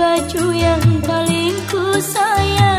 baju yang paling ku sayang.